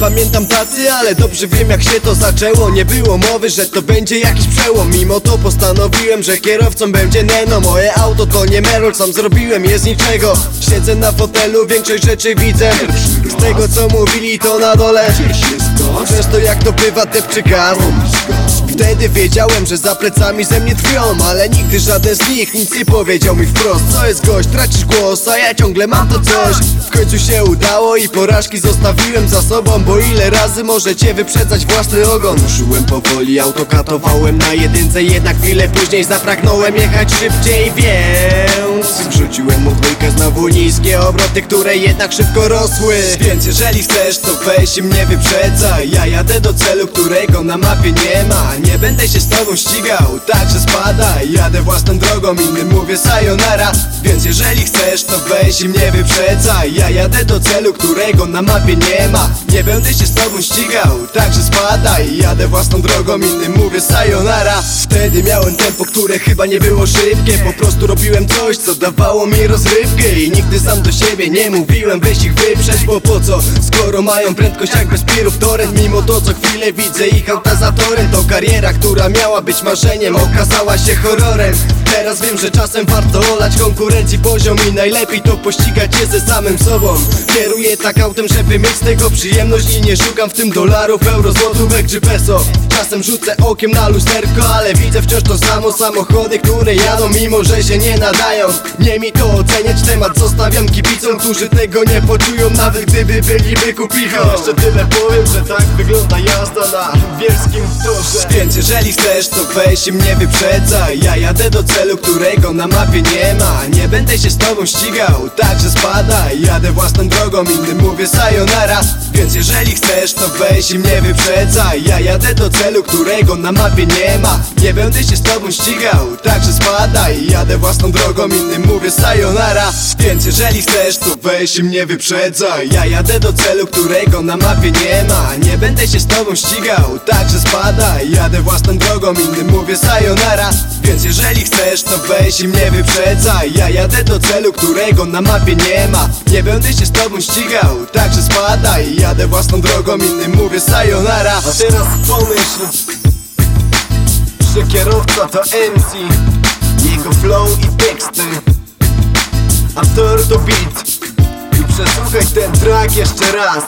pamiętam tacy, ale dobrze wiem jak się to zaczęło. Nie było mowy, że to będzie jakiś przełom. Mimo to postanowiłem, że kierowcą będzie Neno. Moje auto to nie Merol, sam zrobiłem je z niczego. Siedzę na fotelu, większość rzeczy widzę. Z tego co mówili to na dole. Często jak to bywa depczy gaz Wtedy wiedziałem, że za plecami ze mnie tkwią Ale nigdy żaden z nich nic nie powiedział mi wprost. Co jest gość, tracisz głos, a ja ciągle mam to coś. W końcu się udało i porażki zostawiłem za sobą Bo ile razy możecie wyprzedzać własny ogon? Ruszyłem powoli, auto katowałem na jedynce Jednak chwilę później zapragnąłem jechać szybciej, więc Wrzuciłem mu dwójkę znowu niskie obroty, które jednak szybko rosły. Więc jeżeli chcesz, to weź i mnie wyprzedzaj Ja jadę do celu, którego na mapie nie ma Nie będę się z tobą ścigał, także spadaj Jadę własną drogą, innym mówię sayonara. Więc jeżeli chcesz, to weź i mnie wyprzedzaj. Ja jadę do celu, którego na mapie nie ma. Nie będę się z tobą ścigał, także spadaj Jadę własną drogą, innym mówię sayonara. Wtedy miałem tempo, które chyba nie było szybkie. Po prostu robiłem coś, co dawało mi rozrywkę. I nigdy sam do siebie nie mówiłem, weź ich wyprzeć. Bo po co, skoro mają prędkość jak bez pirów torrent Mimo to co chwilę widzę ich auta za torem To kariera, która miała być marzeniem, okazała się horrorem Teraz wiem, że czasem warto olać konkurencji poziom I najlepiej to pościgać się ze samym sobą. Kieruję tak autem, żeby mieć z tego przyjemność I nie szukam w tym dolarów, euro, złotówek czy peso. Czasem rzucę okiem na lusterko, ale widzę wciąż to samo Samochody, które jadą, mimo że się nie nadają. Nie mi to oceniać, temat zostawiam kibicom Którzy tego nie poczują, nawet gdyby byli wykupichą Jeszcze tyle powiem, że tak wygląda jazda na wielskim torze. Więc jeżeli chcesz, to weź i mnie wyprzedzaj. Ja jadę do celu, którego na mapie nie ma. Nie będę się z tobą ścigał, także spadaj Jadę własną drogą, innym mówię sayonara. Więc jeżeli chcesz, to weź i mnie wyprzedzaj. Ja jadę do celu, którego na mapie nie ma. Nie będę się z tobą ścigał, także spadaj Jadę własną drogą, innym mówię sayonara. Więc jeżeli chcesz, to weź i mnie wyprzedzaj. Ja jadę do celu, którego na mapie nie ma. Nie będę się z tobą ścigał, także spadaj Jadę własną drogą, innym mówię sayonara. Więc jeżeli chcesz, to weź i mnie wyprzedzaj. Ja jadę do celu, którego na mapie nie ma. Nie będę się z tobą ścigał, także spadaj. Jadę własną drogą, innym mówię sayonara. A teraz pomyśl że kierowca to MC Jego flow i teksty. A tor to beat. I przesłuchaj ten track jeszcze raz